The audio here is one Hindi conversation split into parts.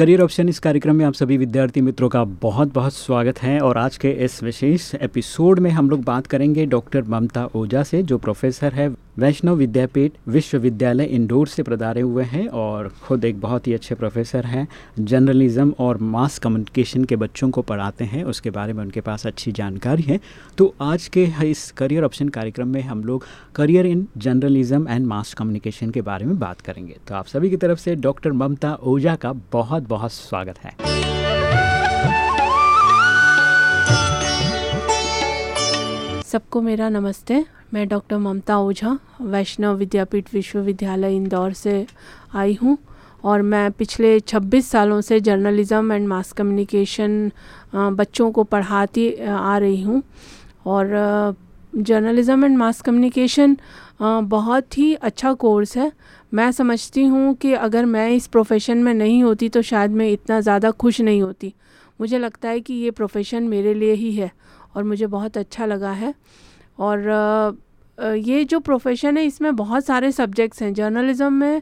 career option इस कार्यक्रम में आप सभी विद्यार्थी मित्रों का बहुत बहुत स्वागत है और आज के इस विशेष एपिसोड में हम लोग बात करेंगे डॉक्टर ममता ओझा से, जो प्रोफेसर है, वैष्णव विद्यापीठ विश्वविद्यालय इंदौर से प्रदारे हुए हैं और खुद एक बहुत ही अच्छे प्रोफेसर हैं। जर्नलिज्म और मास कम्युनिकेशन के बच्चों को पढ़ाते हैं, उसके बारे में उनके पास अच्छी जानकारी है। तो आज के इस करियर ऑप्शन कार्यक्रम में हम लोग career in journalism and mass communication के बारे में बात करेंगे। तो आप सभी की तरफ़ से डॉक्टर ममता ओझा का बहुत बहुत स्वागत है। सबको मेरा नमस्ते, मैं डॉक्टर ममता ओझा, वैष्णव विद्यापीठ विश्वविद्यालय इंदौर से आई हूँ और मैं पिछले 26 सालों से जर्नलिज़म एंड मास कम्युनिकेशन बच्चों को पढ़ाती आ रही हूँ और जर्नलिज़म एंड मास कम्युनिकेशन बहुत ही अच्छा कोर्स है। मैं समझती हूँ कि अगर मैं इस प्रोफेशन में नहीं होती तो शायद मैं इतना ज़्यादा खुश नहीं होती। मुझे लगता है कि ये प्रोफेशन मेरे लिए ही है और मुझे बहुत अच्छा लगा है। और ये जो प्रोफेशन है, इसमें बहुत सारे सब्जेक्ट्स हैं। जर्नलिज़म में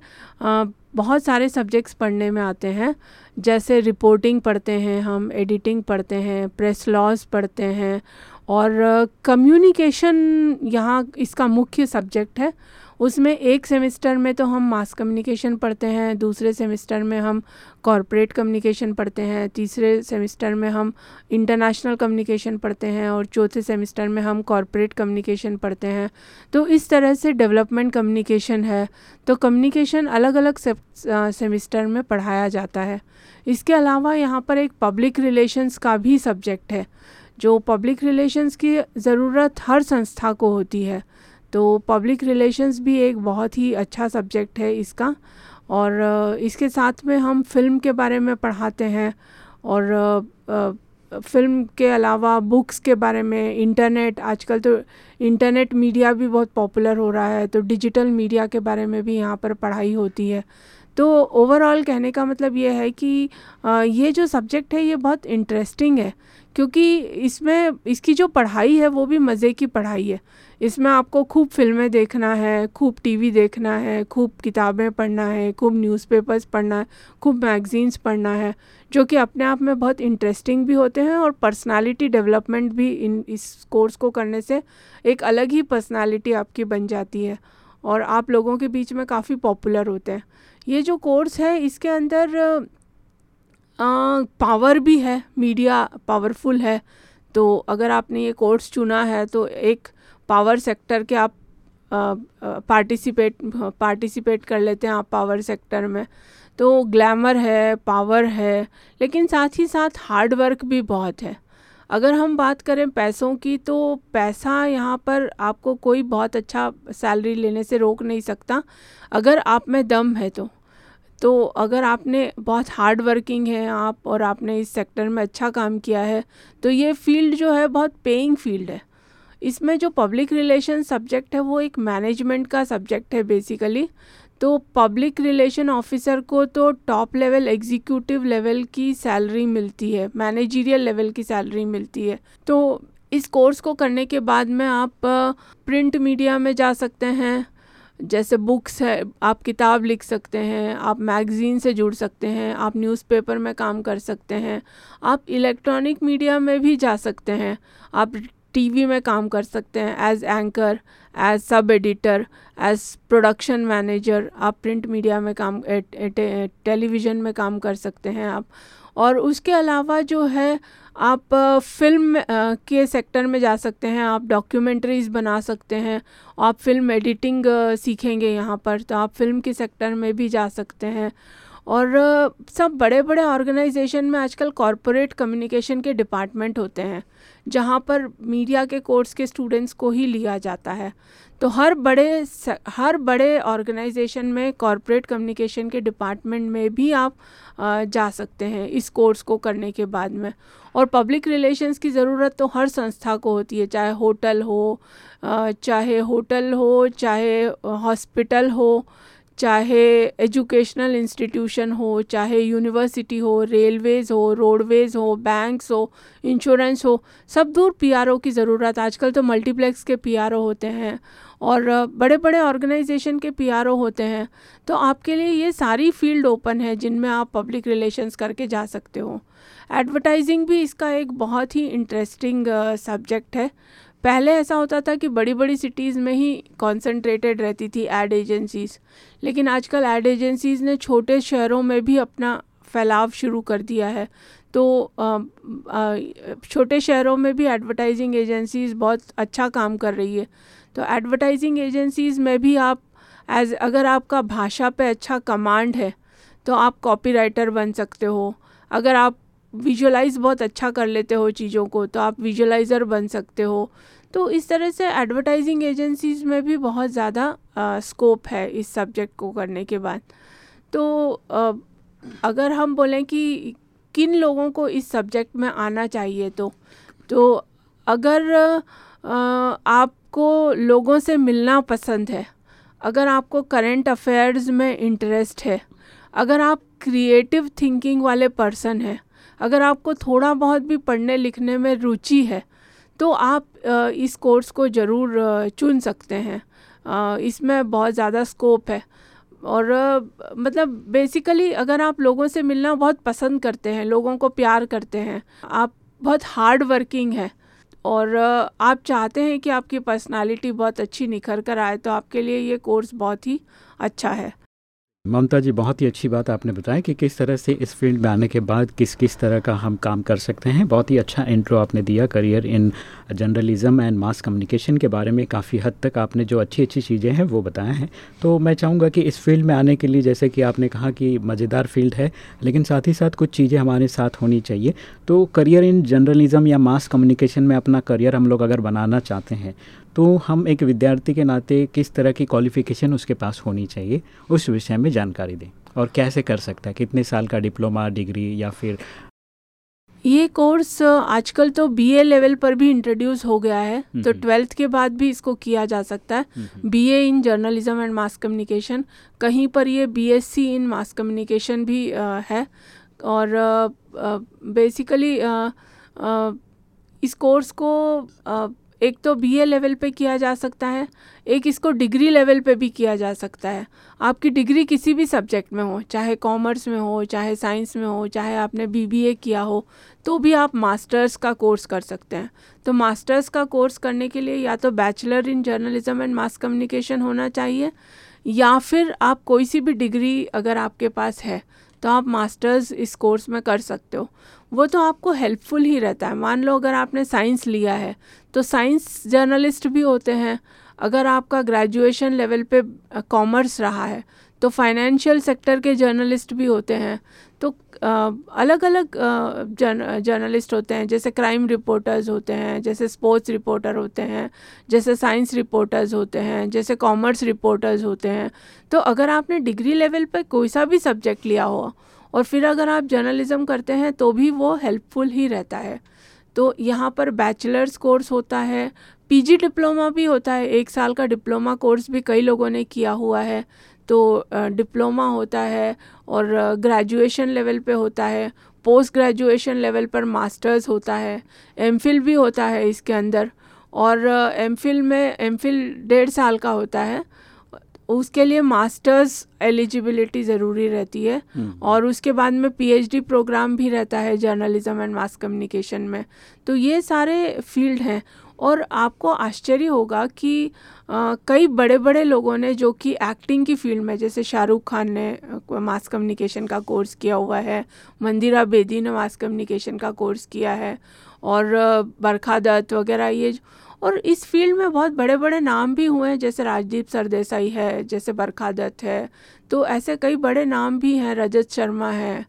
बहुत सारे सब्जेक्ट्स पढ़ने में आते हैं। जैसे रिपोर्टिंग पढ़ते हैं हम, एडिटिंग पढ़ते हैं, प्रेस लॉज पढ़ते हैं और कम्युनिकेशन यहाँ इसका मुख्य सब्जेक्ट है। उसमें एक सेमेस्टर में तो हम मास कम्युनिकेशन पढ़ते हैं, दूसरे सेमेस्टर में हम कॉरपोरेट कम्युनिकेशन पढ़ते हैं, तीसरे सेमेस्टर में हम इंटरनेशनल कम्युनिकेशन पढ़ते हैं और चौथे सेमेस्टर में हम कॉरपोरेट कम्युनिकेशन पढ़ते हैं। तो इस तरह से डेवलपमेंट कम्युनिकेशन है। तो कम्युनिकेशन अलग अलग सेमेस्टर में पढ़ाया जाता है। इसके अलावा यहाँ पर एक पब्लिक रिलेशंस का भी सब्जेक्ट है। जो पब्लिक रिलेशंस की ज़रूरत हर संस्था को होती है। तो पब्लिक रिलेशंस भी एक बहुत ही अच्छा सब्जेक्ट है इसका। और इसके साथ में हम फ़िल्म के बारे में पढ़ाते हैं और फ़िल्म के अलावा बुक्स के बारे में इंटरनेट आजकल तो इंटरनेट मीडिया भी बहुत पॉपुलर हो रहा है तो डिजिटल मीडिया के बारे में भी यहाँ पर पढ़ाई होती है। तो ओवरऑल कहने का मतलब ये है कि ये जो सब्जेक्ट है ये बहुत इंटरेस्टिंग है। क्योंकि इसमें, इसकी जो पढ़ाई है, वो भी मज़े की पढ़ाई है। इसमें आपको खूब फ़िल्में देखना है, खूब टीवी देखना है, खूब किताबें पढ़ना है, खूब न्यूज़पेपर्स पढ़ना है, खूब मैगज़ीन्स पढ़ना है, जो कि अपने आप में बहुत इंटरेस्टिंग भी होते हैं और पर्सनालिटी डेवलपमेंट भी इन, इस कोर्स को करने से एक अलग ही पर्सनालिटी आपकी बन जाती है और आप लोगों के बीच में काफ़ी पॉपुलर होते हैं। ये जो कोर्स है, इसके अंदर पावर भी है मीडिया पावरफुल है तो अगर आपने ये कोर्स चुना है तो एक पावर सेक्टर के आप पार्टिसिपेट पार्टिसिपेट कर लेते हैं आप पावर सेक्टर में। तो ग्लैमर है पावर है, लेकिन साथ ही साथ हार्ड वर्क भी बहुत है। अगर हम बात करें पैसों की तो पैसा यहाँ पर आपको कोई बहुत अच्छा सैलरी लेने से रोक नहीं सकता। अगर आप में दम है तो। तो अगर आपने बहुत हार्ड वर्किंग है आप और आपने इस सेक्टर में अच्छा काम किया है तो ये फ़ील्ड जो है बहुत पेइंग फ़ील्ड है। इसमें जो पब्लिक रिलेशन सब्जेक्ट है वो एक मैनेजमेंट का सब्जेक्ट है बेसिकली तो पब्लिक रिलेशन ऑफिसर को तो टॉप लेवल एग्जीक्यूटिव लेवल की सैलरी मिलती है मैनेजीरियल लेवल की सैलरी मिलती है। तो इस कोर्स को करने के बाद में आप प्रिंट मीडिया में जा सकते हैं जैसे बुक्स है, आप किताब लिख सकते हैं, आप मैगज़ीन से जुड़ सकते हैं, आप न्यूज़पेपर में काम कर सकते हैं, आप इलेक्ट्रॉनिक मीडिया में भी जा सकते हैं, आप टीवी में काम कर सकते हैं as anchor as sub editor as production manager आप प्रिंट मीडिया में काम टेलीविज़न में काम कर सकते हैं आप। और उसके अलावा जो है आप फ़िल्म के सेक्टर में जा सकते हैं, आप डॉक्यूमेंट्रीज़ बना सकते हैं, आप फ़िल्म एडिटिंग सीखेंगे यहाँ पर तो आप फ़िल्म के सेक्टर में भी जा सकते हैं। और सब बड़े बड़े ऑर्गेनाइजेशन में आजकल कॉरपोरेट कम्युनिकेशन के डिपार्टमेंट होते हैं। जहाँ पर मीडिया के कोर्स के स्टूडेंट्स को ही लिया जाता है। तो हर बड़े हर बड़े ऑर्गेनाइजेशन में, कॉरपोरेट कम्युनिकेशन के डिपार्टमेंट में भी आप जा सकते हैं इस कोर्स को करने के बाद में। और पब्लिक रिलेशंस की ज़रूरत तो हर संस्था को होती है, चाहे होटल हो चाहे होटल हो, चाहे हॉस्पिटल हो चाहे एजुकेशनल इंस्टीट्यूशन हो, चाहे यूनिवर्सिटी हो, रेलवेज़ हो, रोडवेज़ हो, बैंक्स हो, इंश्योरेंस हो, सब दूर पीआरओ की ज़रूरत। आजकल तो मल्टीप्लेक्स के पीआरओ होते हैं और बड़े बड़े ऑर्गेनाइजेशन के पीआरओ होते हैं। तो आपके लिए ये सारी फ़ील्ड ओपन है जिनमें आप पब्लिक रिलेशंस करके जा सकते हो। एडवर्टाइजिंग भी इसका एक बहुत ही इंटरेस्टिंग सब्जेक्ट है। पहले ऐसा होता था कि बड़ी बड़ी सिटीज़ में ही कॉन्सेंट्रेटेड रहती थी एड एजेंसीज़ लेकिन आजकल एड एजेंसीज़ ने छोटे शहरों में भी अपना फैलाव शुरू कर दिया है। तो छोटे शहरों में भी एडवर्टाइजिंग एजेंसीज़ बहुत अच्छा काम कर रही है। तो एडवर्टाइजिंग एजेंसीज़ में भी आप एज अगर आपका भाषा पे अच्छा कमांड है तो आप कॉपीराइटर बन सकते हो। अगर आप विजुअलाइज बहुत अच्छा कर लेते हो चीज़ों को तो आप विजुअलाइज़र बन सकते हो। तो इस तरह से एडवर्टाइजिंग एजेंसीज़ में भी बहुत ज़्यादा स्कोप है इस सब्जेक्ट को करने के बाद। तो अ, अगर हम बोलें कि किन लोगों को इस सब्जेक्ट में आना चाहिए तो तो अगर अ, आपको लोगों से मिलना पसंद है अगर आपको करंट अफेयर्स में इंटरेस्ट है अगर आप क्रिएटिव थिंकिंग वाले पर्सन हैं अगर आपको थोड़ा बहुत भी पढ़ने लिखने में रुचि है तो आप इस कोर्स को ज़रूर चुन सकते हैं। इसमें बहुत ज़्यादा स्कोप है। और मतलब बेसिकली अगर आप लोगों से मिलना बहुत पसंद करते हैं, लोगों को प्यार करते हैं, आप बहुत हार्ड वर्किंग है, और आप चाहते हैं कि आपकी पर्सनालिटी बहुत अच्छी निखर कर आए तो आपके लिए ये कोर्स बहुत ही अच्छा है। ममता जी, बहुत ही अच्छी बात आपने बताया कि किस तरह से इस फ़ील्ड में आने के बाद किस किस तरह का हम काम कर सकते हैं। बहुत ही अच्छा इंट्रो आपने दिया career in journalism and mass communication के बारे में। काफ़ी हद तक आपने जो अच्छी अच्छी चीज़ें हैं, वो बताया हैं। तो मैं चाहूँगा कि इस फ़ील्ड में आने के लिए, जैसे कि आपने कहा कि मज़ेदार फ़ील्ड है, लेकिन साथ ही साथ कुछ चीज़ें हमारे साथ होनी चाहिए। तो करियर इन जर्नलिज़म या मास कम्युनिकेशन में अपना करियर हम लोग अगर बनाना चाहते हैं तो हम एक विद्यार्थी के नाते किस तरह की क्वालिफ़िकेशन उसके पास होनी चाहिए उस विषय में जानकारी दें। और कैसे कर सकता है? कितने साल का डिप्लोमा डिग्री या फिर ये कोर्स आजकल तो बीए लेवल पर भी इंट्रोड्यूस हो गया है। तो हम्म। ट्वेल्थ के बाद भी इसको किया जा सकता है। BA in journalism and mass communication कहीं पर ये बीएससी इन मास कम्युनिकेशन भी अ, है। और आ, आ, बेसिकली इस कोर्स को एक तो बीए लेवल पे किया जा सकता है, एक इसको डिग्री लेवल पे भी किया जा सकता है। आपकी डिग्री किसी भी सब्जेक्ट में हो, चाहे कॉमर्स में हो, चाहे साइंस में हो, चाहे आपने बीबीए किया हो तो भी आप मास्टर्स का कोर्स कर सकते हैं। तो मास्टर्स का कोर्स करने के लिए या तो bachelor in journalism and mass communication होना चाहिए, या फिर आप कोई सी भी डिग्री अगर आपके पास है तो आप मास्टर्स इस कोर्स में कर सकते हो। वो तो आपको हेल्पफुल ही रहता है। मान लो अगर आपने साइंस लिया है तो साइंस जर्नलिस्ट भी होते हैं। अगर आपका ग्रेजुएशन लेवल पे कॉमर्स रहा है तो फाइनेंशियल सेक्टर के जर्नलिस्ट भी होते हैं। तो आ, अलग अलग जर्न जर्नलिस्ट होते हैं। जैसे क्राइम रिपोर्टर्स होते हैं जैसे स्पोर्ट्स रिपोर्टर होते हैं जैसे साइंस रिपोर्टर्स होते हैं जैसे कॉमर्स रिपोर्टर्स होते हैं। तो अगर आपने डिग्री लेवल पर कोई सा भी सब्जेक्ट लिया हो और फिर अगर आप जर्नलिज़म करते हैं तो भी वो हेल्पफुल ही रहता है। तो यहाँ पर बैचलर्स कोर्स होता है पीजी डिप्लोमा भी होता है, एक साल का डिप्लोमा कोर्स भी कई लोगों ने किया हुआ है। तो डिप्लोमा होता है और ग्रेजुएशन लेवल पे होता है पोस्ट ग्रेजुएशन लेवल पर मास्टर्स होता है एमफिल भी होता है इसके अंदर। और एमफिल में एमफिल डेढ़ साल का होता है। उसके लिए मास्टर्स एलिजिबिलिटी ज़रूरी रहती है। और उसके बाद में पीएचडी प्रोग्राम भी रहता है जर्नलिज्म एंड मास कम्युनिकेशन में। तो ये सारे फ़ील्ड हैं और आपको आश्चर्य होगा कि आ, कई बड़े बड़े लोगों ने जो कि एक्टिंग की फ़ील्ड में जैसे शाहरुख खान ने मास कम्युनिकेशन का कोर्स किया हुआ है मंदिरा बेदी ने मास कम्युनिकेशन का कोर्स किया है और बरखा दत्त वगैरह ये और इस फ़ील्ड में बहुत बड़े बड़े नाम भी हुए हैं, जैसे राजदीप सरदेसाई है, जैसे बरखा दत्त है। तो ऐसे कई बड़े नाम भी हैं, रजत शर्मा है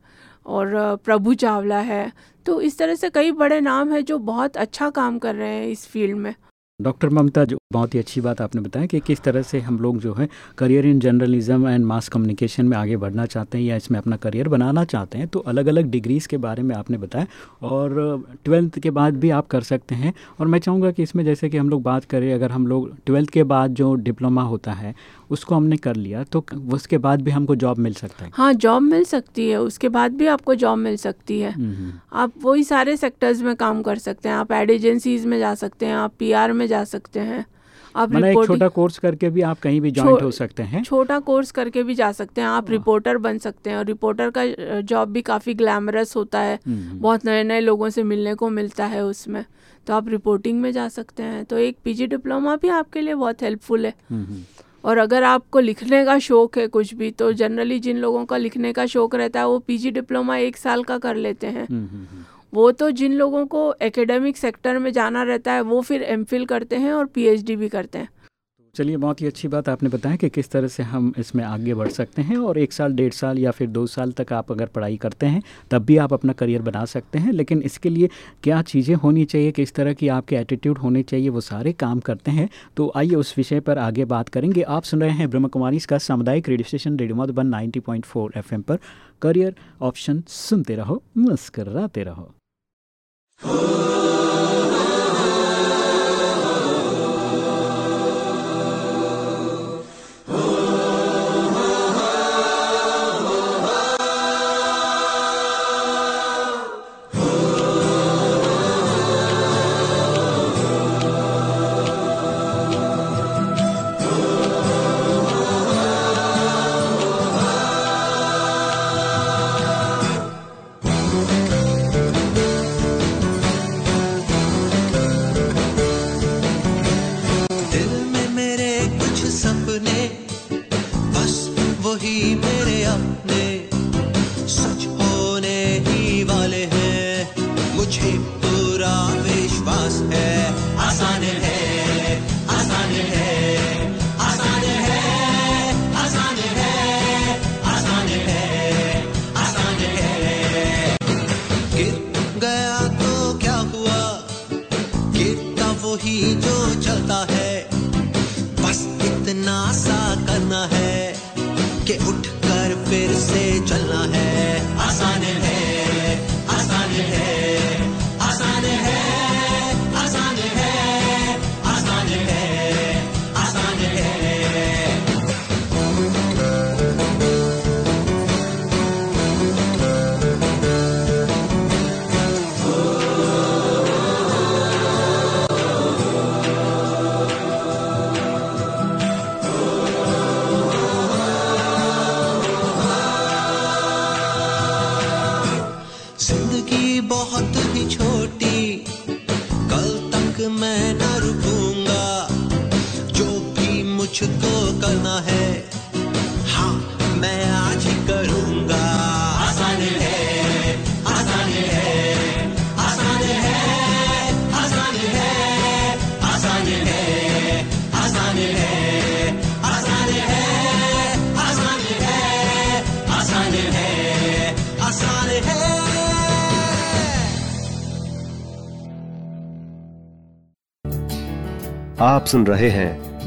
और प्रभु चावला है। तो इस तरह से कई बड़े नाम हैं जो बहुत अच्छा काम कर रहे हैं इस फ़ील्ड में। डॉक्टर ममता जो, बहुत ही अच्छी बात आपने बताया कि किस तरह से हम लोग जो है career in journalism and mass communication में आगे बढ़ना चाहते हैं या इसमें अपना करियर बनाना चाहते हैं तो अलग अलग डिग्रीज़ के बारे में आपने बताया और ट्वेल्थ के बाद भी आप कर सकते हैं। और मैं चाहूँगा कि इसमें जैसे कि हम लोग बात करें, अगर हम लोग ट्वेल्थ के बाद जो डिप्लोमा होता है उसको हमने कर लिया तो उसके बाद भी हमको जॉब मिल सकता है। हाँ जॉब मिल सकती है उसके बाद भी आपको जॉब मिल सकती है। आप वही सारे सेक्टर्स में काम कर सकते हैं आप एड एजेंसीज में जा सकते हैं आप पीआर में जा सकते हैं आप मतलब एक छोटा कोर्स करके भी आप कहीं भी ज्वाइंट हो सकते हैं। छोटा कोर्स करके भी जा सकते हैं आप रिपोर्टर बन सकते हैं और रिपोर्टर का जॉब भी काफ़ी ग्लैमरस होता है। बहुत नए नए लोगों से मिलने को मिलता है उसमें तो आप रिपोर्टिंग में जा सकते हैं तो एक पीजी डिप्लोमा भी आपके लिए बहुत हेल्पफुल है। और अगर आपको लिखने का शौक है कुछ भी तो जनरली जिन लोगों का लिखने का शौक रहता है वो पीजी डिप्लोमा एक साल का कर लेते हैं हम्म, हम्म, हम्म। वो तो जिन लोगों को एकेडमिक सेक्टर में जाना रहता है वो फिर एम करते हैं और पीएचडी भी करते हैं चलिए, बहुत ही अच्छी बात आपने बताया कि किस तरह से हम इसमें आगे बढ़ सकते हैं और एक साल, डेढ़ साल या फिर दो साल तक आप अगर पढ़ाई करते हैं, तब भी आप अपना करियर बना सकते हैं। लेकिन इसके लिए क्या चीज़ें होनी चाहिए, किस तरह की आपके एटीट्यूड होने चाहिए, वो सारे काम करते हैं। तो आइए, उस विषय पर आगे बात करेंगे। आप सुन रहे हैं ब्रह्म कुमारी इसका सामुदायिक radio station, radio Madhuban ninety point पर। करियर ऑप्शन सुनते रहो, मुस्कराते रहो। मुझको करना है। हाँ मैं आज ही करूँगा। आसान है आसान है आसान है आसान है आसान है आसान है आसान है आसान है आसान है आसान है। आप सुन रहे हैं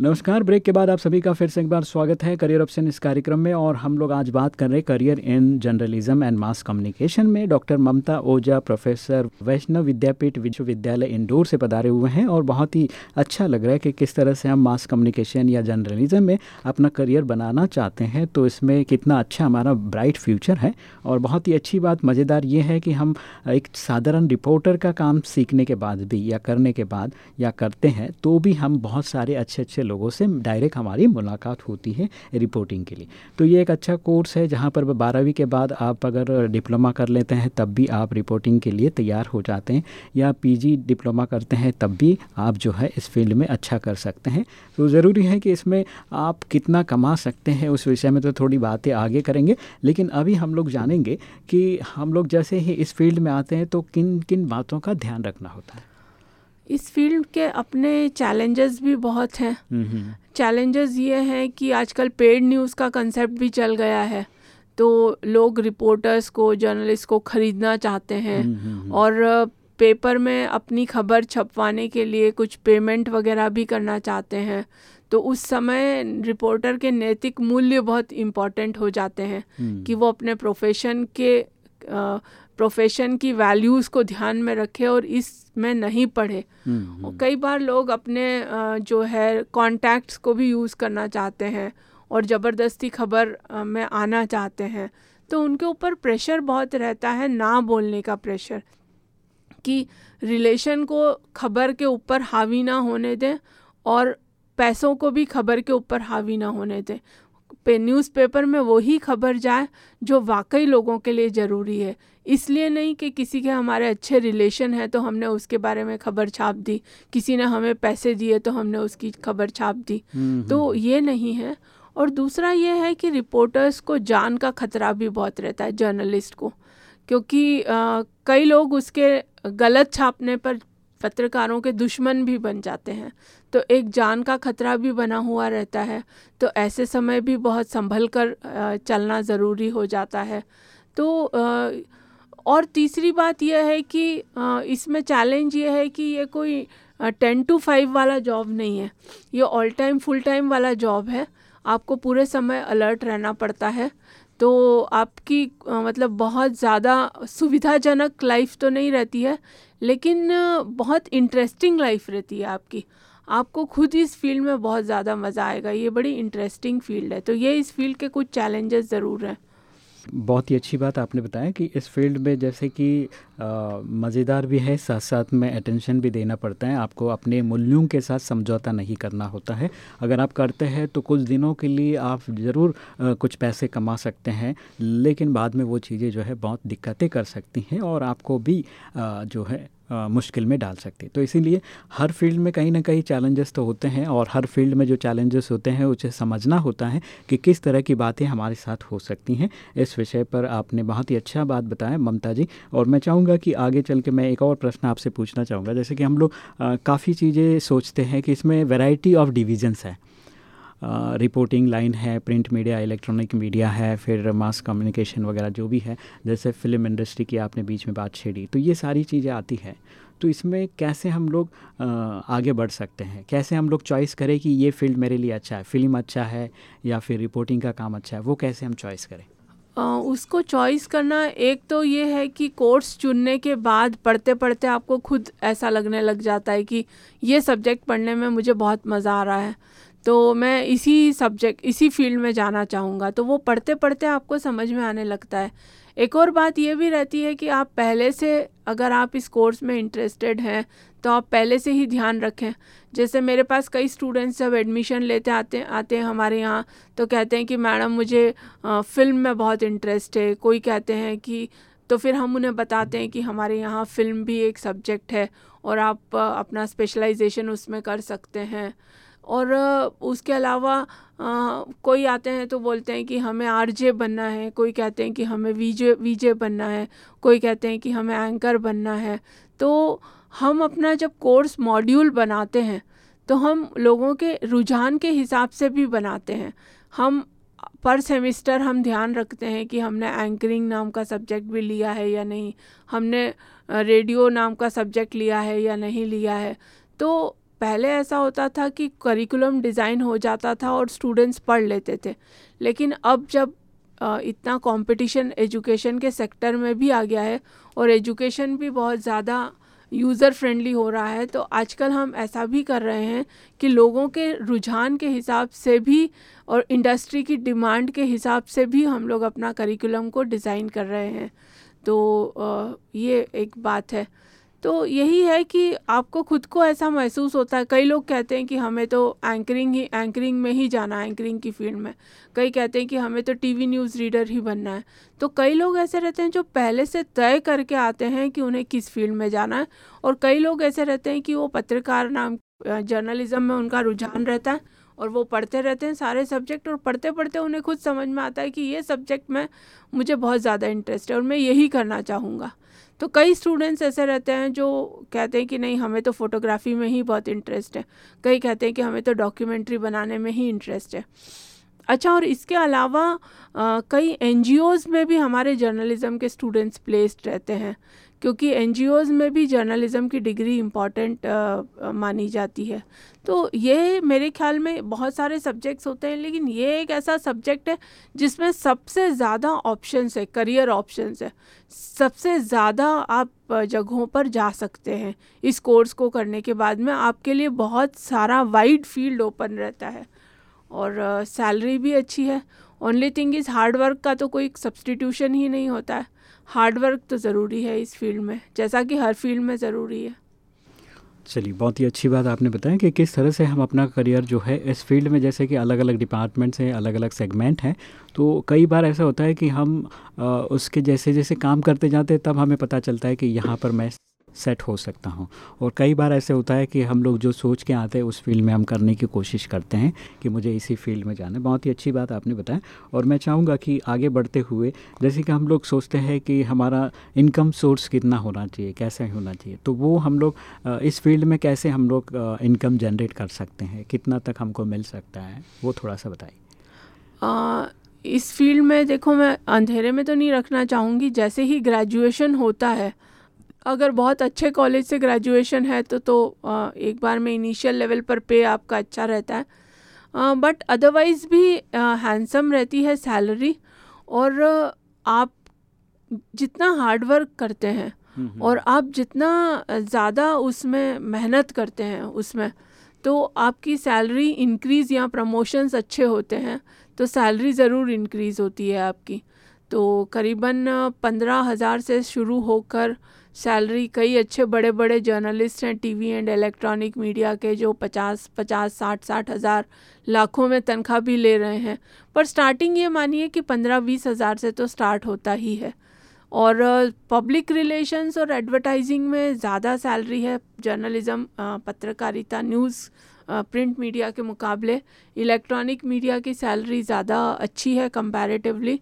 नमस्कार, ब्रेक के बाद आप सभी का फिर से एक बार स्वागत है करियर ऑप्शन इस कार्यक्रम में और हम लोग आज बात कर रहे हैं career in journalism and mass communication में। डॉक्टर ममता ओझा प्रोफेसर वैष्णव विद्यापीठ विश्वविद्यालय इंदौर से पधारे हुए हैं और बहुत ही अच्छा लग रहा है कि किस तरह से हम मास कम्युनिकेशन या जर्नलिज्म में अपना करियर बनाना चाहते हैं। तो इसमें कितना अच्छा हमारा ब्राइट फ्यूचर है और बहुत ही अच्छी बात, मज़ेदार ये है कि हम एक साधारण रिपोर्टर का काम सीखने के बाद भी या करने के बाद या करते हैं तो भी हम बहुत सारे अच्छे अच्छे लोगों से डायरेक्ट हमारी मुलाकात होती है रिपोर्टिंग के लिए। तो ये एक अच्छा कोर्स है जहाँ पर बारहवीं के बाद आप अगर डिप्लोमा कर लेते हैं, तब भी आप रिपोर्टिंग के लिए तैयार हो जाते हैं। या पीजी डिप्लोमा करते हैं, तब भी आप जो है इस फ़ील्ड में अच्छा कर सकते हैं। तो ज़रूरी है कि इसमें आप कितना कमा सकते हैं, उस विषय में तो थोड़ी बातें आगे करेंगे। लेकिन अभी हम लोग जानेंगे कि हम लोग जैसे ही इस फ़ील्ड में आते हैं तो किन किन बातों का ध्यान रखना होता है। इस फ़ील्ड के अपने चैलेंजेस भी बहुत हैं। चैलेंजेस ये हैं कि आजकल पेड न्यूज़ का कंसेप्ट भी चल गया है। तो लोग रिपोर्टर्स को जर्नलिस्ट को ख़रीदना चाहते हैं और पेपर में अपनी खबर छपवाने के लिए कुछ पेमेंट वगैरह भी करना चाहते हैं। तो उस समय रिपोर्टर के नैतिक मूल्य बहुत इंपॉर्टेंट हो जाते हैं कि वो अपने प्रोफेशन के प्रोफेशन की वैल्यूज़ को ध्यान में रखे और इसमें नहीं पढ़े। और कई बार लोग अपने जो है कॉन्टैक्ट्स को भी यूज़ करना चाहते हैं और ज़बरदस्ती खबर में आना चाहते हैं। तो उनके ऊपर प्रेशर बहुत रहता है ना बोलने का प्रेशर कि रिलेशन को खबर के ऊपर हावी ना होने दें और पैसों को भी खबर के ऊपर हावी ना होने दें। पे न्यूज़पेपर में वही खबर जाए जो वाकई लोगों के लिए ज़रूरी है। इसलिए नहीं कि किसी के हमारे अच्छे रिलेशन हैं तो हमने उसके बारे में खबर छाप दी। किसी ने हमें पैसे दिए तो हमने उसकी खबर छाप दी। तो ये नहीं है। और दूसरा ये है कि रिपोर्टर्स को जान का खतरा भी बहुत रहता है जर्नलिस्ट को। क्योंकि आ, कई लोग उसके गलत छापने पर पत्रकारों के दुश्मन भी बन जाते हैं। तो एक जान का खतरा भी बना हुआ रहता है। तो ऐसे समय भी बहुत संभल कर चलना ज़रूरी हो जाता है। तो और तीसरी बात यह है कि इसमें चैलेंज ये है कि ये कोई टेन टू फाइव वाला जॉब नहीं है। ये ऑल टाइम फुल टाइम वाला जॉब है। आपको पूरे समय अलर्ट रहना पड़ता है। तो आपकी मतलब बहुत ज़्यादा सुविधाजनक लाइफ तो नहीं रहती है। लेकिन बहुत इंटरेस्टिंग लाइफ रहती है आपकी। आपको खुद इस फ़ील्ड में बहुत ज़्यादा मज़ा आएगा। ये बड़ी इंटरेस्टिंग फ़ील्ड है। तो ये इस फ़ील्ड के कुछ चैलेंजेस ज़रूर हैं। बहुत ही अच्छी बात आपने बताया कि इस फ़ील्ड में जैसे कि मज़ेदार भी है साथ साथ में अटेंशन भी देना पड़ता है। आपको अपने मूल्यों के साथ समझौता नहीं करना होता है। अगर आप करते हैं तो कुछ दिनों के लिए आप ज़रूर कुछ पैसे कमा सकते हैं। लेकिन बाद में वो चीज़ें जो है बहुत दिक्कतें कर सकती हैं और आपको भी आ, जो है मुश्किल में डाल सकती तो इसीलिए हर फ़ील्ड में कहीं ना कहीं चैलेंजेस तो होते हैं और हर फ़ील्ड में जो चैलेंजेस होते हैं, उसे समझना होता है कि किस तरह की बातें हमारे साथ हो सकती हैं। इस विषय पर आपने बहुत ही अच्छा बात बताया ममता जी और मैं चाहूँगा कि आगे चल के मैं एक और प्रश्न आपसे पूछना चाहूँगा। जैसे कि हम लोग काफ़ी चीज़ें सोचते हैं कि इसमें वेराइटी ऑफ़ डिविजन्स है। रिपोर्टिंग लाइन है प्रिंट मीडिया इलेक्ट्रॉनिक मीडिया है, फिर मास कम्युनिकेशन वगैरह जो भी है, जैसे फ़िल्म इंडस्ट्री की आपने बीच में बात छेड़ी तो ये सारी चीज़ें आती है। तो इसमें कैसे हम लोग आगे बढ़ सकते हैं? कैसे हम लोग चॉइस करें कि ये फ़ील्ड मेरे लिए अच्छा है? फ़िल्म अच्छा है या फिर रिपोर्टिंग का काम अच्छा है? वो कैसे हम चॉइस करें? उसको चॉइस करना एक तो ये है कि कोर्स चुनने के बाद पढ़ते पढ़ते आपको खुद ऐसा लगने लग जाता है कि ये सब्जेक्ट पढ़ने में मुझे बहुत मज़ा आ रहा है। तो मैं इसी सब्जेक्ट इसी फ़ील्ड में जाना चाहूँगा। तो वो पढ़ते पढ़ते आपको समझ में आने लगता है। एक और बात ये भी रहती है कि आप पहले से, अगर आप इस कोर्स में इंटरेस्टेड हैं तो आप पहले से ही ध्यान रखें। जैसे मेरे पास कई स्टूडेंट्स जब एडमिशन लेते आते आते हैं हमारे यहाँ तो कहते हैं कि, मैडम, मुझे फ़िल्म में बहुत इंटरेस्ट है। कोई कहते हैं कि तो फिर हम उन्हें बताते हैं कि, हमारे यहाँ फ़िल्म भी एक सब्जेक्ट है और आप अपना स्पेशलाइजेशन उसमें कर सकते हैं। और उसके अलावा कोई आते हैं तो बोलते हैं कि हमें आरजे बनना है, कोई कहते हैं कि हमें वीजे वीजे बनना है, कोई कहते हैं कि हमें एंकर बनना है। तो हम अपना जब कोर्स मॉड्यूल बनाते हैं तो हम लोगों के रुझान के हिसाब से भी बनाते हैं। हम, पर सेमिस्टर हम ध्यान रखते हैं कि हमने एंकरिंग नाम का सब्जेक्ट भी लिया है या नहीं, हमने रेडियो नाम का सब्जेक्ट लिया है या नहीं लिया है। तो पहले ऐसा होता था कि करिकुलम डिज़ाइन हो जाता था और स्टूडेंट्स पढ़ लेते थे। लेकिन अब जब इतना कंपटीशन एजुकेशन के सेक्टर में भी आ गया है और एजुकेशन भी बहुत ज़्यादा यूज़र फ्रेंडली हो रहा है तो आजकल हम ऐसा भी कर रहे हैं कि लोगों के रुझान के हिसाब से भी और इंडस्ट्री की डिमांड के हिसाब से भी हम लोग अपना करिकुलम को डिज़ाइन कर रहे हैं। तो ये एक बात है। तो यही है कि आपको खुद को ऐसा महसूस होता है। कई लोग कहते हैं कि हमें तो एंकरिंग ही एंकरिंग में ही जाना है एंकरिंग की फ़ील्ड में। कई कहते हैं कि हमें तो टीवी न्यूज़ रीडर ही बनना है। तो कई लोग ऐसे रहते हैं जो पहले से तय करके आते हैं कि उन्हें किस फ़ील्ड में जाना है और कई लोग ऐसे रहते हैं कि वो पत्रकार नाम जर्नलिज्म में उनका रुझान रहता है और वो पढ़ते रहते हैं सारे सब्जेक्ट और पढ़ते पढ़ते उन्हें खुद समझ में आता है कि ये सब्जेक्ट में मुझे बहुत ज़्यादा इंटरेस्ट है और मैं यही करना चाहूँगा। तो कई स्टूडेंट्स ऐसे रहते हैं जो कहते हैं कि नहीं हमें तो फोटोग्राफी में ही बहुत इंटरेस्ट है। कई कहते हैं कि हमें तो डॉक्यूमेंट्री बनाने में ही इंटरेस्ट है। अच्छा और इसके अलावा आ, कई एन में भी हमारे जर्नलिज़म के स्टूडेंट्स प्लेस्ड रहते हैं। क्योंकि एन में भी जर्नलिज़म की डिग्री इंपॉर्टेंट मानी जाती है। तो ये मेरे ख्याल में बहुत सारे सब्जेक्ट्स होते हैं, लेकिन ये एक ऐसा सब्जेक्ट है जिसमें सबसे ज़्यादा ऑप्शंस है करियर ऑप्शंस है। सबसे ज़्यादा आप जगहों पर जा सकते हैं। इस कोर्स को करने के बाद में आपके लिए बहुत सारा वाइड फ़ील्ड ओपन रहता है। और सैलरी भी अच्छी है। Only thing is hard work का तो कोई सब्सटीट्यूशन ही नहीं होता है। हार्ड वर्क तो ज़रूरी है इस फ़ील्ड में जैसा कि हर फ़ील्ड में ज़रूरी है। चलिए बहुत ही अच्छी बात आपने बताया कि किस तरह से हम अपना करियर जो है इस फ़ील्ड में जैसे कि अलग अलग डिपार्टमेंट्स हैं अलग अलग सेगमेंट हैं तो कई बार ऐसा होता है कि हम आ, उसके जैसे जैसे काम करते जाते तब हमें पता चलता है कि यहाँ पर मैं सेट हो सकता हूँ। और कई बार ऐसे होता है कि हम लोग जो सोच के आते हैं, उस फ़ील्ड में हम करने की कोशिश करते हैं कि मुझे इसी फ़ील्ड में जाना है। बहुत ही अच्छी बात आपने बताया। और मैं चाहूँगा कि आगे बढ़ते हुए, जैसे कि हम लोग सोचते हैं कि हमारा इनकम सोर्स कितना होना चाहिए, कैसे होना चाहिए तो वो हम लोग इस फ़ील्ड में कैसे हम लोग इनकम जनरेट कर सकते हैं? कितना तक हमको मिल सकता है? वो थोड़ा सा बताइए। इस फ़ील्ड में देखो, मैं अंधेरे में तो नहीं रखना चाहूँगी। जैसे ही ग्रेजुएशन होता है अगर बहुत अच्छे कॉलेज से ग्रेजुएशन है तो तो एक बार में इनिशियल लेवल पर पे आपका अच्छा रहता है बट अदरवाइज़ भी हैंडसम रहती है सैलरी और आप जितना हार्ड वर्क करते हैं हम्म, हम्म। और आप जितना ज़्यादा उसमें मेहनत करते हैं उसमें तो आपकी सैलरी इंक्रीज़ या प्रमोशंस अच्छे होते हैं तो सैलरी ज़रूर इंक्रीज़ होती है आपकी तो करीबन पंद्रह हज़ार से शुरू होकर सैलरी, कई अच्छे बड़े बड़े जर्नलिस्ट हैं, टीवी एंड इलेक्ट्रॉनिक मीडिया के जो पचास पचास, साठ साठ हज़ार लाखों में तनख्वाह भी ले रहे हैं। पर स्टार्टिंग ये मानिए कि पंद्रह, बीस हज़ार से तो स्टार्ट होता ही है। और पब्लिक रिलेशंस और एडवर्टाइजिंग में ज़्यादा सैलरी है, जर्नलिज़म पत्रकारिता न्यूज़ प्रिंट मीडिया के मुकाबले। इलेक्ट्रॉनिक मीडिया की सैलरी ज़्यादा अच्छी है कंपैरेटिवली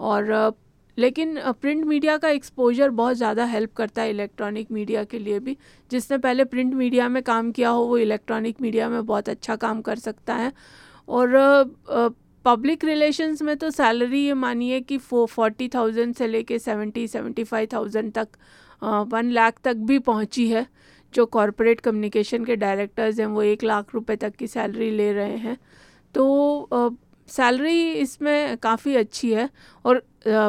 और लेकिन प्रिंट मीडिया का एक्सपोजर बहुत ज़्यादा हेल्प करता है इलेक्ट्रॉनिक मीडिया के लिए भी। जिसने पहले प्रिंट मीडिया में काम किया हो, वो इलेक्ट्रॉनिक मीडिया में बहुत अच्छा काम कर सकता है। और पब्लिक रिलेशंस में तो सैलरी ये मानिए कि फो फोर्टी थाउज़ेंड से लेके सेवेंटी सेवेंटी फाइव थाउज़ेंड तक वन लाख तक भी पहुँची है। जो कॉरपोरेट कम्युनिकेशन के डायरेक्टर्स हैं, वो एक लाख रुपए तक की सैलरी ले रहे हैं। तो सैलरी इसमें काफ़ी अच्छी है और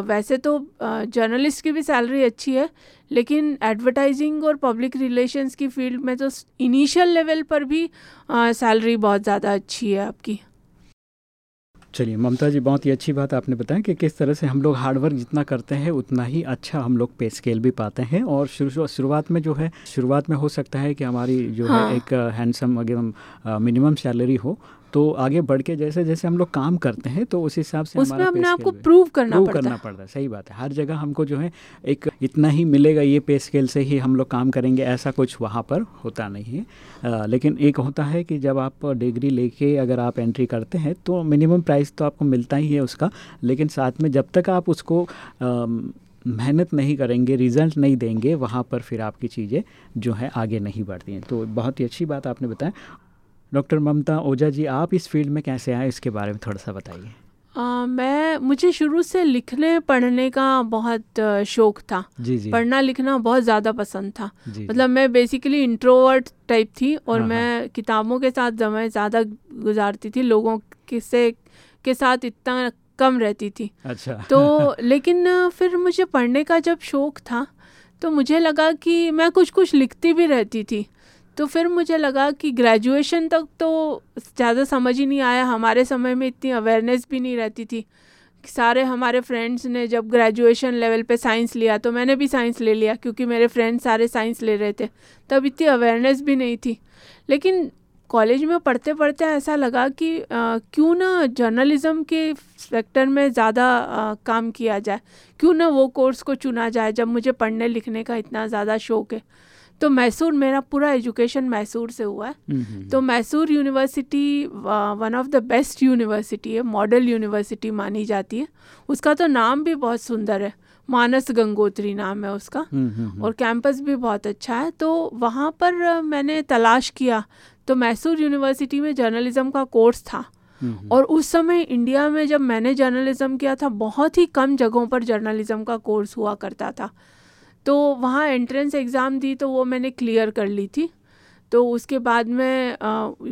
वैसे तो जर्नलिस्ट की भी सैलरी अच्छी है लेकिन एडवर्टाइजिंग और पब्लिक रिलेशंस की फ़ील्ड में तो इनिशियल लेवल पर भी सैलरी बहुत ज़्यादा अच्छी है आपकी चलिए ममता जी बहुत ही अच्छी बात आपने बताया कि किस तरह से हम लोग हार्डवर्क जितना करते हैं उतना ही अच्छा हम लोग पे स्केल भी पाते हैं और शुरुआत में जो है शुरुआत में हो सकता है कि हमारी जो हाँ। है एक हैंडसम अगर मिनिमम सैलरी हो तो आगे बढ़ के जैसे जैसे हम लोग काम करते हैं तो उस हिसाब से उसमें अपने आपको प्रूव करना प्रूव करना पड़ता है सही बात है। हर जगह हमको जो है एक इतना ही मिलेगा ये पे स्केल से ही हम लोग काम करेंगे ऐसा कुछ वहाँ पर होता नहीं है। लेकिन एक होता है कि जब आप डिग्री लेके अगर आप एंट्री करते हैं तो मिनिमम प्राइस तो आपको मिलता ही है उसका लेकिन साथ में जब तक आप उसको मेहनत नहीं करेंगे रिज़ल्ट नहीं देंगे वहाँ पर फिर आपकी चीज़ें जो है आगे नहीं बढ़ती हैं। तो बहुत ही अच्छी बात आपने बताया। डॉक्टर ममता ओझा जी आप इस फ़ील्ड में कैसे आए? इसके बारे में थोड़ा सा बताइए। मैं मुझे शुरू से लिखने पढ़ने का बहुत शौक था। जी जी। पढ़ना लिखना बहुत ज़्यादा पसंद था। मतलब मैं बेसिकली इंट्रोवर्ट टाइप थी और हाँ, मैं हाँ। किताबों के साथ समय ज़्यादा गुजारती थी लोगों के से के साथ इतना कम रहती थी। अच्छा। तो लेकिन फिर मुझे पढ़ने का जब शौक था तो मुझे लगा कि मैं कुछ कुछ लिखती भी रहती थी। तो फिर मुझे लगा कि ग्रेजुएशन तक तो ज़्यादा समझ ही नहीं आया। हमारे समय में इतनी अवेयरनेस भी नहीं रहती थी सारे हमारे फ्रेंड्स ने जब ग्रेजुएशन लेवल पे साइंस लिया तो मैंने भी साइंस ले लिया क्योंकि मेरे फ्रेंड्स सारे साइंस ले रहे थे। तब इतनी अवेयरनेस भी नहीं थी। लेकिन कॉलेज में पढ़ते पढ़ते ऐसा लगा कि क्यों ना जर्नलिज़म के सेक्टर में ज़्यादा काम किया जाए? क्यों ना वो कोर्स को चुना जाए जब मुझे पढ़ने लिखने का इतना ज़्यादा शौक है? तो मैसूर मेरा पूरा एजुकेशन मैसूर से हुआ है। तो Mysore university one of the best university है मॉडल यूनिवर्सिटी मानी जाती है। उसका तो नाम भी बहुत सुंदर है मानस गंगोत्री नाम है उसका। और कैंपस भी बहुत अच्छा है। तो वहाँ पर मैंने तलाश किया तो मैसूर यूनिवर्सिटी में जर्नलिज्म का कोर्स था। और उस समय इंडिया में जब मैंने जर्नलिज्म किया था बहुत ही कम जगहों पर जर्नलिज्म का कोर्स हुआ करता था। तो वहाँ एंट्रेंस एग्ज़ाम दी तो वो मैंने क्लियर कर ली थी। तो उसके बाद में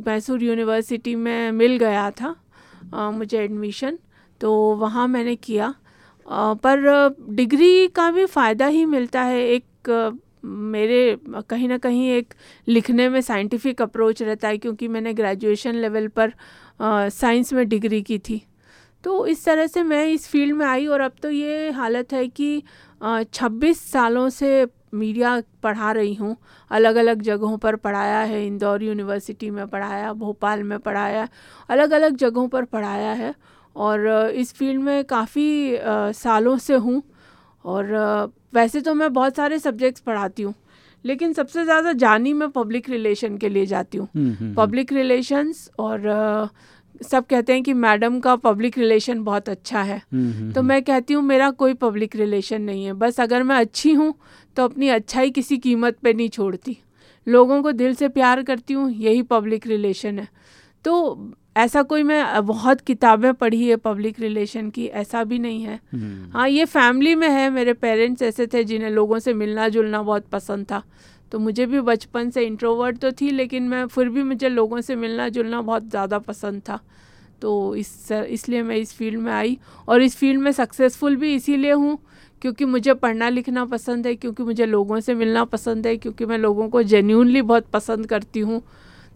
मैसूर यूनिवर्सिटी में मिल गया था आ, मुझे एडमिशन तो वहाँ मैंने किया। आ, पर डिग्री का भी फ़ायदा ही मिलता है। एक मेरे कहीं ना कहीं एक लिखने में साइंटिफिक अप्रोच रहता है क्योंकि मैंने ग्रेजुएशन लेवल पर साइंस में डिग्री की थी। तो इस तरह से मैं इस फ़ील्ड में आई और अब तो ये हालत है कि छब्बीस सालों से मीडिया पढ़ा रही हूँ अलग अलग जगहों पर पढ़ाया है इंदौर यूनिवर्सिटी में पढ़ाया भोपाल में पढ़ाया अलग अलग जगहों पर पढ़ाया है और इस फ़ील्ड में काफ़ी सालों से हूँ और वैसे तो मैं बहुत सारे सब्जेक्ट्स पढ़ाती हूँ लेकिन सबसे ज़्यादा जानी मैं पब्लिक रिलेशन के लिए जाती हूँ पब्लिक हम्म, रिलेशंस हम्म, हम्म। और सब कहते हैं कि मैडम का पब्लिक रिलेशन बहुत अच्छा है। तो मैं कहती हूँ मेरा कोई पब्लिक रिलेशन नहीं है। बस अगर मैं अच्छी हूँ तो अपनी अच्छाई किसी कीमत पे नहीं छोड़ती। लोगों को दिल से प्यार करती हूँ यही पब्लिक रिलेशन है। तो ऐसा कोई मैं बहुत किताबें पढ़ी है पब्लिक रिलेशन की ऐसा भी नहीं है। हम्म। हाँ ये फैमिली में है मेरे पेरेंट्स ऐसे थे जिन्हें लोगों से मिलना जुलना बहुत पसंद था। तो मुझे भी बचपन से इंट्रोवर्ट तो थी, लेकिन मैं फिर भी मुझे लोगों से मिलना जुलना बहुत ज़्यादा पसंद था। तो इस इसलिए मैं इस फ़ील्ड में आई और इस फ़ील्ड में सक्सेसफुल भी इसीलिए हूँ क्योंकि मुझे पढ़ना लिखना पसंद है, क्योंकि मुझे लोगों से मिलना पसंद है, क्योंकि मैं लोगों को जेन्यूनली बहुत पसंद करती हूँ।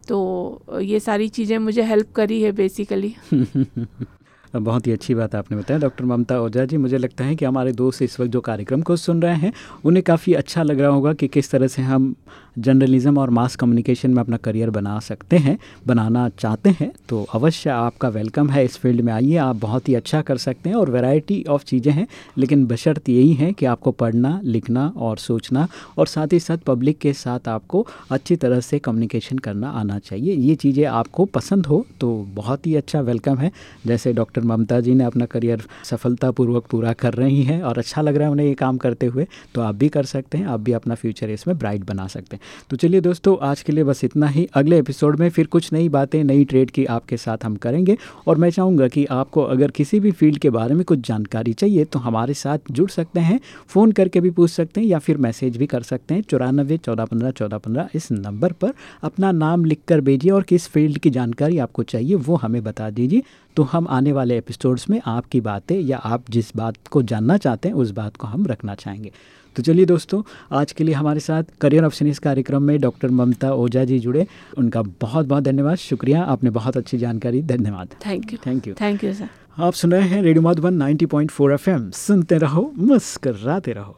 तो ये सारी चीज़ें मुझे हेल्प करी है बेसिकली बहुत ही अच्छी बात आपने बताया। डॉक्टर ममता ओझा जी, मुझे लगता है कि हमारे दोस्त इस वक्त जो कार्यक्रम को सुन रहे हैं, उन्हें काफ़ी अच्छा लग रहा होगा कि किस तरह से हम जर्नलिज्म और मास कम्युनिकेशन में अपना करियर बना सकते हैं, बनाना चाहते हैं। तो अवश्य आपका वेलकम है इस फ़ील्ड में। आइए, आप बहुत ही अच्छा कर सकते हैं और वैरायटी ऑफ़ चीज़ें हैं, लेकिन बशर्त यही है कि आपको पढ़ना, लिखना और सोचना और साथ ही साथ पब्लिक के साथ आपको अच्छी तरह से कम्युनिकेशन करना आना चाहिए। ये चीज़ें आपको पसंद हो तो बहुत ही अच्छा वेलकम है। जैसे डॉक्टर ममता जी ने अपना करियर सफलतापूर्वक पूरा कर रही हैं और अच्छा लग रहा है उन्हें ये काम करते हुए। तो आप भी कर सकते हैं, आप भी अपना फ्यूचर इसमें ब्राइट बना सकते हैं। तो चलिए दोस्तों, आज के लिए बस इतना ही। अगले एपिसोड में फिर कुछ नई बातें, नई ट्रेड की आपके साथ हम करेंगे। और मैं चाहूँगा कि आपको अगर किसी भी फ़ील्ड के बारे में कुछ जानकारी चाहिए तो हमारे साथ जुड़ सकते हैं, फ़ोन करके भी पूछ सकते हैं या फिर मैसेज भी कर सकते हैं। चौरानबे चौदह पंद्रह चौदह पंद्रह इस नंबर पर अपना नाम लिख कर भेजिए और किस फ़ील्ड की जानकारी आपको चाहिए, वो हमें बता दीजिए। तो हम आने वाले एपिसोड्स में आपकी बातें या आप जिस बात को जानना चाहते हैं उस बात को हम रखना चाहेंगे। तो चलिए दोस्तों आज के लिए हमारे साथ करियर ऑप्शन इस कार्यक्रम में डॉक्टर ममता ओझा जी जुड़े। उनका बहुत बहुत धन्यवाद। शुक्रिया आपने बहुत अच्छी जानकारी। धन्यवाद। Thank you thank you thank you sir आप सुन रहे हैं रेडियो मधुबन 90.4 एफएम सुनते रहो मुस्कराते रहो।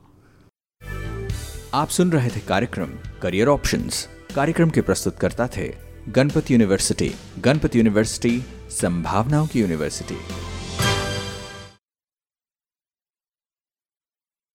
आप सुन रहे थे कार्यक्रम करियर ऑप्शंस कार्यक्रम के प्रस्तुतकर्ता थे गणपति यूनिवर्सिटी गणपति यूनिवर्सिटी संभावनाओं की यूनिवर्सिटी।